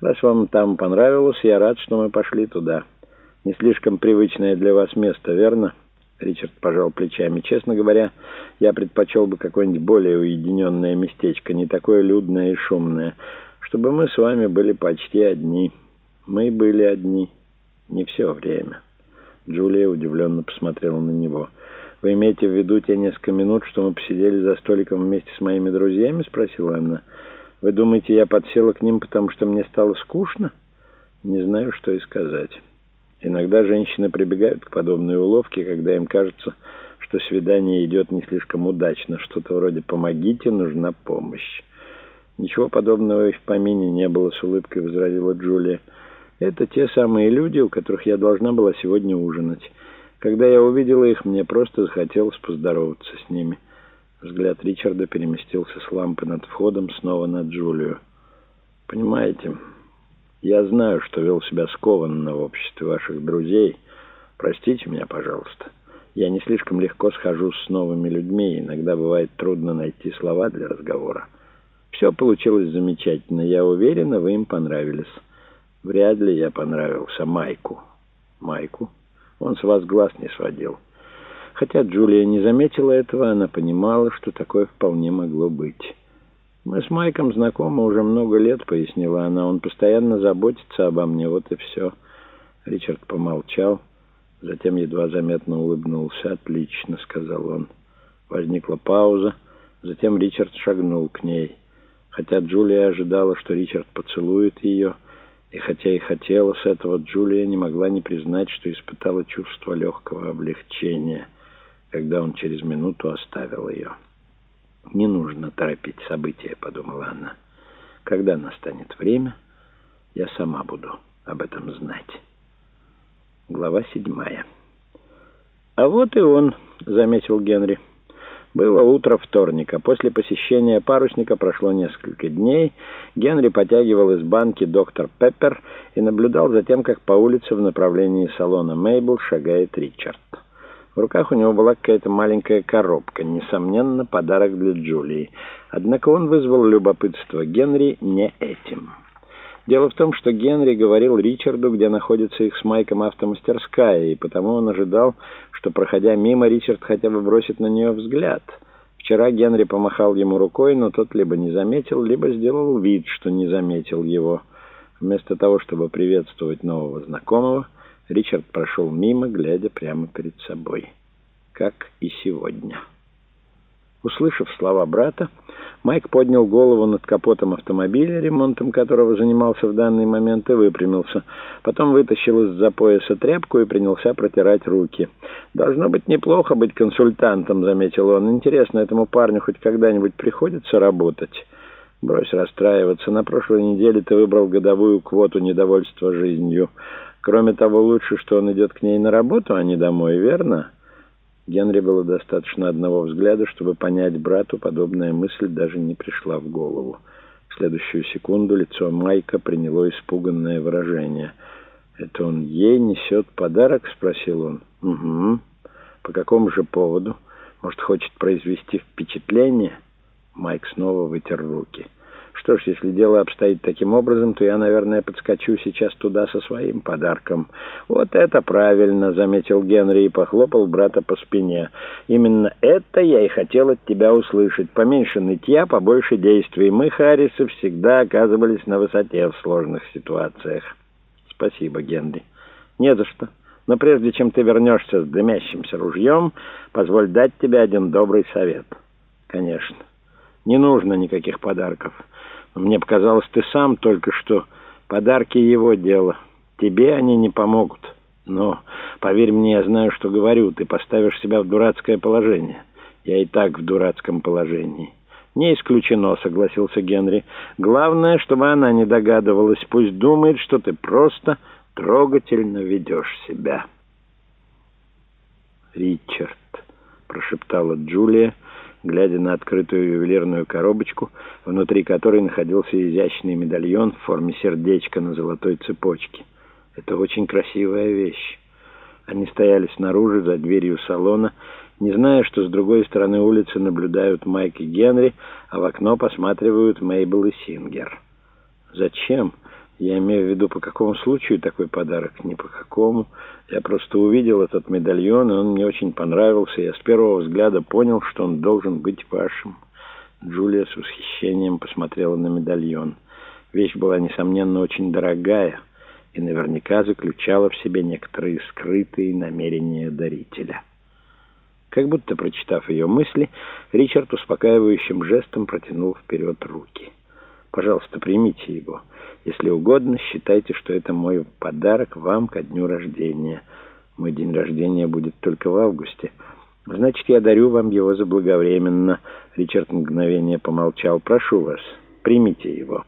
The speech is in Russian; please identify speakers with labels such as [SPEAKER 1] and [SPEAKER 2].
[SPEAKER 1] Раз вам там понравилось, я рад, что мы пошли туда. Не слишком привычное для вас место, верно?» Ричард пожал плечами. «Честно говоря, я предпочел бы какое-нибудь более уединенное местечко, не такое людное и шумное, чтобы мы с вами были почти одни. Мы были одни. Не все время». Джулия удивленно посмотрела на него. «Вы имеете в виду те несколько минут, что мы посидели за столиком вместе с моими друзьями?» — спросила она. «Вы думаете, я подсела к ним, потому что мне стало скучно?» «Не знаю, что и сказать». Иногда женщины прибегают к подобной уловке, когда им кажется, что свидание идет не слишком удачно, что-то вроде «помогите, нужна помощь». «Ничего подобного и в помине не было», — с улыбкой возразила Джулия. «Это те самые люди, у которых я должна была сегодня ужинать. Когда я увидела их, мне просто захотелось поздороваться с ними». Взгляд Ричарда переместился с лампы над входом снова на Джулию. «Понимаете...» Я знаю, что вел себя скованно в обществе ваших друзей. Простите меня, пожалуйста. Я не слишком легко схожу с новыми людьми, иногда бывает трудно найти слова для разговора. Все получилось замечательно. Я уверена, вы им понравились. Вряд ли я понравился Майку. Майку? Он с вас глаз не сводил. Хотя Джулия не заметила этого, она понимала, что такое вполне могло быть. «Мы с Майком знакомы уже много лет», — пояснила она. «Он постоянно заботится обо мне, вот и все». Ричард помолчал, затем едва заметно улыбнулся. «Отлично», — сказал он. Возникла пауза, затем Ричард шагнул к ней. Хотя Джулия ожидала, что Ричард поцелует ее, и хотя и хотела с этого, Джулия не могла не признать, что испытала чувство легкого облегчения, когда он через минуту оставил ее. «Не нужно торопить события», — подумала она. «Когда настанет время, я сама буду об этом знать». Глава седьмая. «А вот и он», — заметил Генри. Было утро вторника. После посещения парусника прошло несколько дней. Генри потягивал из банки доктор Пеппер и наблюдал за тем, как по улице в направлении салона Мейбл шагает Ричард. В руках у него была какая-то маленькая коробка, несомненно, подарок для Джулии. Однако он вызвал любопытство Генри не этим. Дело в том, что Генри говорил Ричарду, где находится их с Майком автомастерская, и потому он ожидал, что, проходя мимо, Ричард хотя бы бросит на нее взгляд. Вчера Генри помахал ему рукой, но тот либо не заметил, либо сделал вид, что не заметил его. Вместо того, чтобы приветствовать нового знакомого, Ричард прошел мимо, глядя прямо перед собой, как и сегодня. Услышав слова брата, Майк поднял голову над капотом автомобиля, ремонтом которого занимался в данный момент, и выпрямился. Потом вытащил из-за пояса тряпку и принялся протирать руки. «Должно быть неплохо быть консультантом», — заметил он. «Интересно, этому парню хоть когда-нибудь приходится работать?» «Брось расстраиваться. На прошлой неделе ты выбрал годовую квоту недовольства жизнью». Кроме того, лучше, что он идет к ней на работу, а не домой, верно?» Генри было достаточно одного взгляда, чтобы понять брату, подобная мысль даже не пришла в голову. В следующую секунду лицо Майка приняло испуганное выражение. «Это он ей несет подарок?» — спросил он. «Угу. По какому же поводу? Может, хочет произвести впечатление?» Майк снова вытер руки. Что ж, если дело обстоит таким образом, то я, наверное, подскочу сейчас туда со своим подарком. Вот это правильно, заметил Генри и похлопал брата по спине. Именно это я и хотел от тебя услышать. Поменьше нытья, побольше действий. Мы, Харрисы, всегда оказывались на высоте в сложных ситуациях. Спасибо, Генри. Не за что. Но прежде чем ты вернешься с дымящимся ружьем, позволь дать тебе один добрый совет. Конечно. Не нужно никаких подарков. Мне показалось, ты сам только что. Подарки его дело. Тебе они не помогут. Но, поверь мне, я знаю, что говорю. Ты поставишь себя в дурацкое положение. Я и так в дурацком положении. «Не исключено», — согласился Генри. «Главное, чтобы она не догадывалась. Пусть думает, что ты просто трогательно ведешь себя». «Ричард», — прошептала Джулия, — глядя на открытую ювелирную коробочку, внутри которой находился изящный медальон в форме сердечка на золотой цепочке. Это очень красивая вещь. Они стояли снаружи, за дверью салона, не зная, что с другой стороны улицы наблюдают Майк и Генри, а в окно посматривают Мейбл и Сингер. «Зачем?» Я имею в виду, по какому случаю такой подарок? Не по какому. Я просто увидел этот медальон, и он мне очень понравился. Я с первого взгляда понял, что он должен быть вашим. Джулия с восхищением посмотрела на медальон. Вещь была, несомненно, очень дорогая и наверняка заключала в себе некоторые скрытые намерения дарителя. Как будто прочитав ее мысли, Ричард успокаивающим жестом протянул вперед руки. «Пожалуйста, примите его. Если угодно, считайте, что это мой подарок вам ко дню рождения. Мой день рождения будет только в августе. Значит, я дарю вам его заблаговременно». Ричард мгновение помолчал. «Прошу вас, примите его».